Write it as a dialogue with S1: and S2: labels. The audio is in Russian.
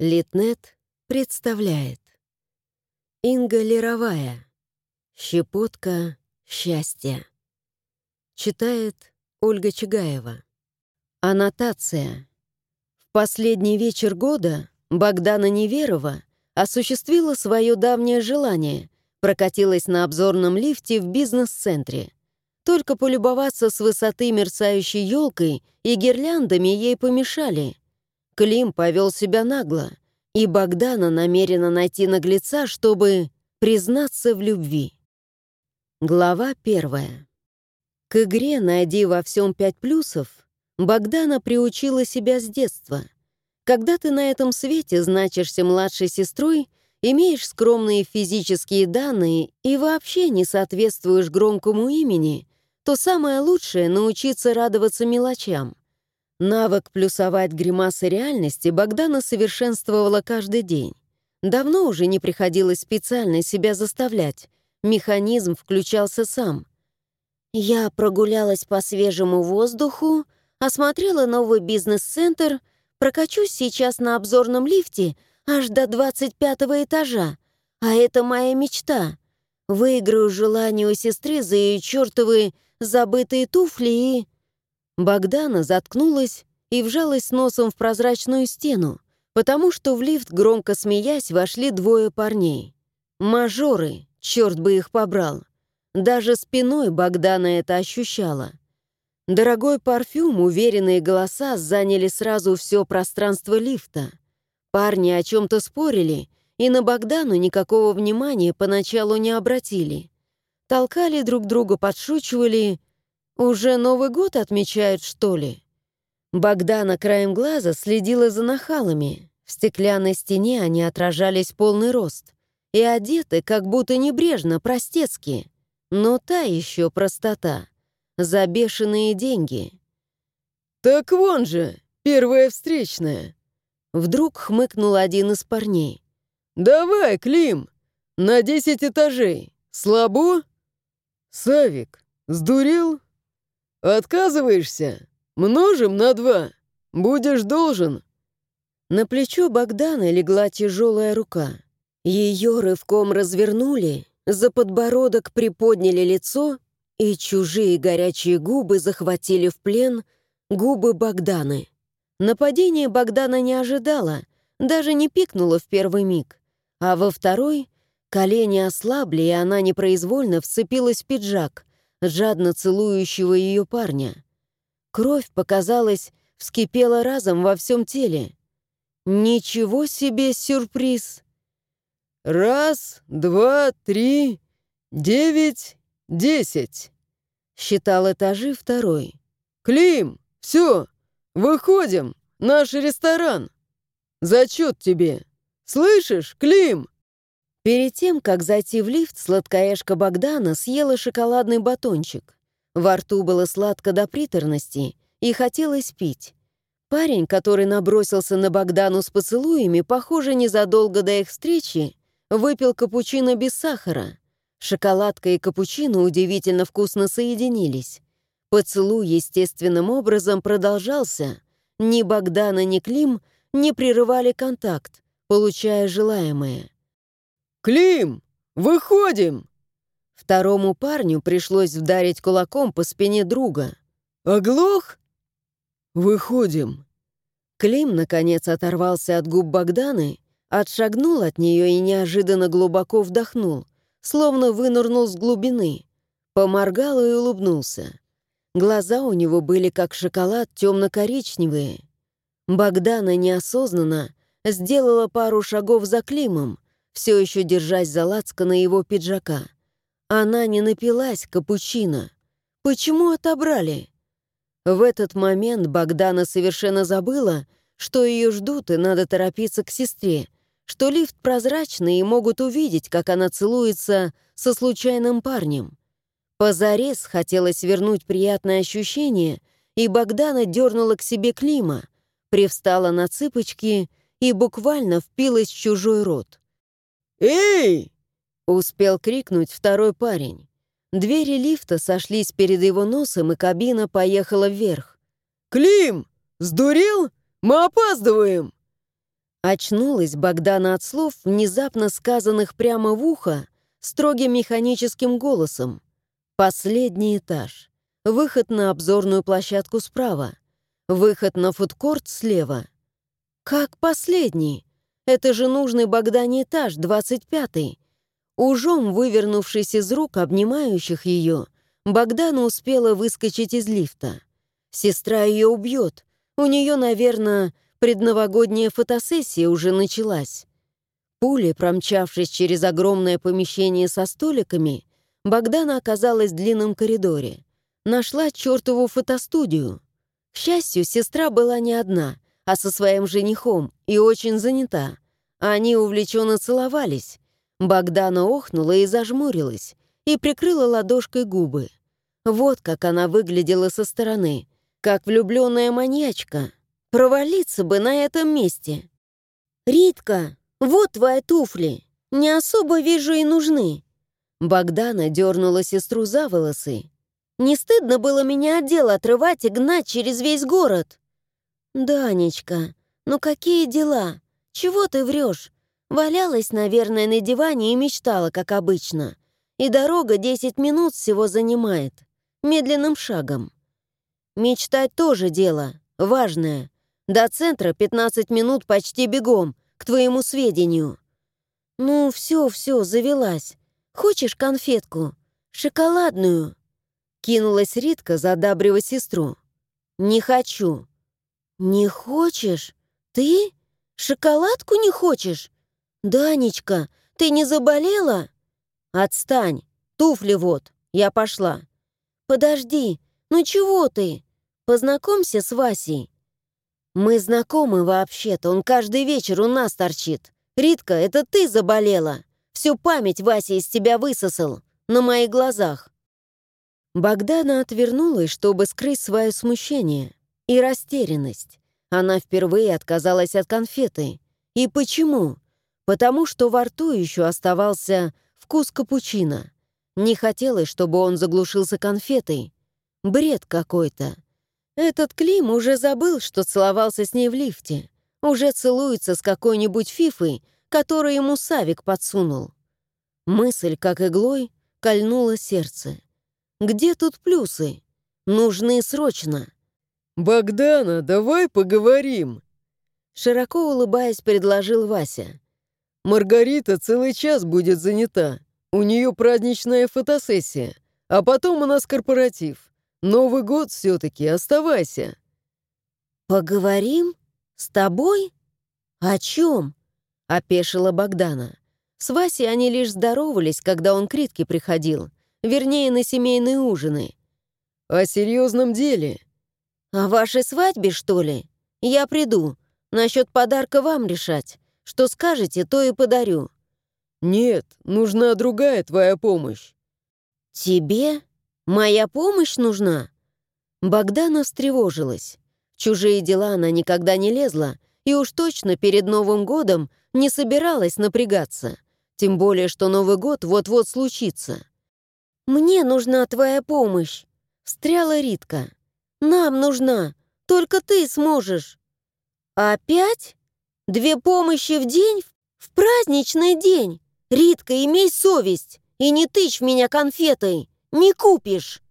S1: Литнет представляет. Инга Леровая «Щепотка счастья» Читает Ольга Чагаева Аннотация. В последний вечер года Богдана Неверова осуществила свое давнее желание, прокатилась на обзорном лифте в бизнес-центре. Только полюбоваться с высоты мерцающей елкой и гирляндами ей помешали — Клим повел себя нагло, и Богдана намерена найти наглеца, чтобы признаться в любви. Глава первая. К игре «Найди во всем пять плюсов» Богдана приучила себя с детства. Когда ты на этом свете значишься младшей сестрой, имеешь скромные физические данные и вообще не соответствуешь громкому имени, то самое лучшее — научиться радоваться мелочам. Навык плюсовать гримасы реальности Богдана совершенствовала каждый день. Давно уже не приходилось специально себя заставлять. Механизм включался сам. Я прогулялась по свежему воздуху, осмотрела новый бизнес-центр, прокачусь сейчас на обзорном лифте аж до 25 этажа. А это моя мечта. Выиграю желание у сестры за ее чертовы забытые туфли и... Богдана заткнулась и вжалась носом в прозрачную стену, потому что в лифт, громко смеясь, вошли двое парней. Мажоры, черт бы их побрал. Даже спиной Богдана это ощущала. Дорогой парфюм, уверенные голоса заняли сразу все пространство лифта. Парни о чем-то спорили, и на Богдану никакого внимания поначалу не обратили. Толкали друг друга, подшучивали «Уже Новый год отмечают, что ли?» Богдана краем глаза следила за нахалами. В стеклянной стене они отражались полный рост. И одеты как будто небрежно, простецки. Но та еще простота. За бешеные деньги.
S2: «Так вон же, первая встречная!»
S1: Вдруг хмыкнул один из парней.
S2: «Давай, Клим, на десять этажей. Слабо?» «Савик, сдурел?» «Отказываешься? Множим на два. Будешь должен».
S1: На плечо Богдана легла тяжелая рука. Ее рывком развернули, за подбородок приподняли лицо, и чужие горячие губы захватили в плен губы Богданы. Нападение Богдана не ожидала, даже не пикнула в первый миг, а во второй колени ослабли, и она непроизвольно вцепилась в пиджак, жадно целующего ее парня. Кровь, показалось, вскипела разом во всем теле. Ничего себе сюрприз!
S2: «Раз, два, три, девять, десять!»
S1: Считал этажи второй.
S2: «Клим, все, выходим, наш ресторан! Зачет тебе! Слышишь, Клим?»
S1: Перед тем, как зайти в лифт, сладкоежка Богдана съела шоколадный батончик. Во рту было сладко до приторности, и хотелось пить. Парень, который набросился на Богдану с поцелуями, похоже, незадолго до их встречи, выпил капучино без сахара. Шоколадка и капучино удивительно вкусно соединились. Поцелуй естественным образом продолжался. Ни Богдана, ни Клим не прерывали контакт, получая желаемое.
S2: «Клим, выходим!»
S1: Второму парню пришлось вдарить кулаком по спине друга.
S2: «Оглох?» «Выходим!»
S1: Клим, наконец, оторвался от губ Богданы, отшагнул от нее и неожиданно глубоко вдохнул, словно вынырнул с глубины. Поморгал и улыбнулся. Глаза у него были как шоколад темно-коричневые. Богдана неосознанно сделала пару шагов за Климом, все еще держась за на его пиджака. Она не напилась капучино. Почему отобрали? В этот момент Богдана совершенно забыла, что ее ждут и надо торопиться к сестре, что лифт прозрачный и могут увидеть, как она целуется со случайным парнем. Позарез хотелось вернуть приятное ощущение, и Богдана дернула к себе Клима, привстала на цыпочки и буквально впилась в чужой рот.
S2: «Эй!»
S1: — успел крикнуть второй парень. Двери лифта сошлись перед его носом, и кабина поехала вверх.
S2: «Клим! Сдурел? Мы опаздываем!»
S1: Очнулась Богдана от слов, внезапно сказанных прямо в ухо, строгим механическим голосом. Последний этаж. Выход на обзорную площадку справа. Выход на фудкорт слева. Как последний? Это же нужный Богдане этаж, двадцать пятый. Ужом, вывернувшись из рук обнимающих ее, Богдана успела выскочить из лифта. Сестра ее убьет. У нее, наверное, предновогодняя фотосессия уже началась. Пулей, промчавшись через огромное помещение со столиками, Богдана оказалась в длинном коридоре. Нашла чертову фотостудию. К счастью, сестра была не одна, а со своим женихом и очень занята. Они увлеченно целовались. Богдана охнула и зажмурилась, и прикрыла ладошкой губы. Вот как она выглядела со стороны, как влюбленная маньячка. Провалиться бы на этом месте. «Ритка, вот твои туфли. Не особо вижу и нужны». Богдана дернула сестру за волосы. «Не стыдно было меня от дела отрывать и гнать через весь город?» «Данечка, ну какие дела? Чего ты врешь? Валялась, наверное, на диване и мечтала, как обычно. И дорога 10 минут всего занимает. Медленным шагом. Мечтать тоже дело, важное. До центра 15 минут почти бегом, к твоему сведению. Ну, все, все, завелась. Хочешь конфетку? Шоколадную?» Кинулась Ритка, задабрив сестру. «Не хочу». «Не хочешь? Ты? Шоколадку не хочешь? Данечка, ты не заболела?» «Отстань! Туфли вот, я пошла». «Подожди, ну чего ты? Познакомься с Васей. «Мы знакомы вообще-то, он каждый вечер у нас торчит. Ритка, это ты заболела. Всю память Вася из тебя высосал. На моих глазах». Богдана отвернулась, чтобы скрыть свое смущение и растерянность. Она впервые отказалась от конфеты. И почему? Потому что во рту еще оставался вкус капучино. Не хотелось, чтобы он заглушился конфетой. Бред какой-то. Этот Клим уже забыл, что целовался с ней в лифте. Уже целуется с какой-нибудь фифой, которую ему Савик подсунул. Мысль, как иглой, кольнула сердце. Где тут плюсы? Нужны срочно.
S2: «Богдана, давай поговорим!»
S1: Широко улыбаясь, предложил Вася.
S2: «Маргарита целый час будет занята. У нее праздничная фотосессия, а потом у нас корпоратив. Новый год все-таки, оставайся».
S1: «Поговорим? С тобой? О чем?» — опешила Богдана. С Васей они лишь здоровались, когда он к Ритке приходил, вернее, на семейные ужины.
S2: «О серьезном деле».
S1: «О вашей свадьбе, что ли? Я приду. Насчет подарка вам решать. Что скажете, то и подарю».
S2: «Нет, нужна другая твоя помощь».
S1: «Тебе?» «Моя помощь нужна?» Богдана встревожилась. В чужие дела она никогда не лезла и уж точно перед Новым годом не собиралась напрягаться. Тем более, что Новый год вот-вот случится. «Мне нужна твоя помощь!» — встряла Ритка. «Нам нужна! Только ты сможешь!» «Опять? Две помощи в день? В праздничный день? Ритка, имей совесть и не тычь меня конфетой!» Не купишь!»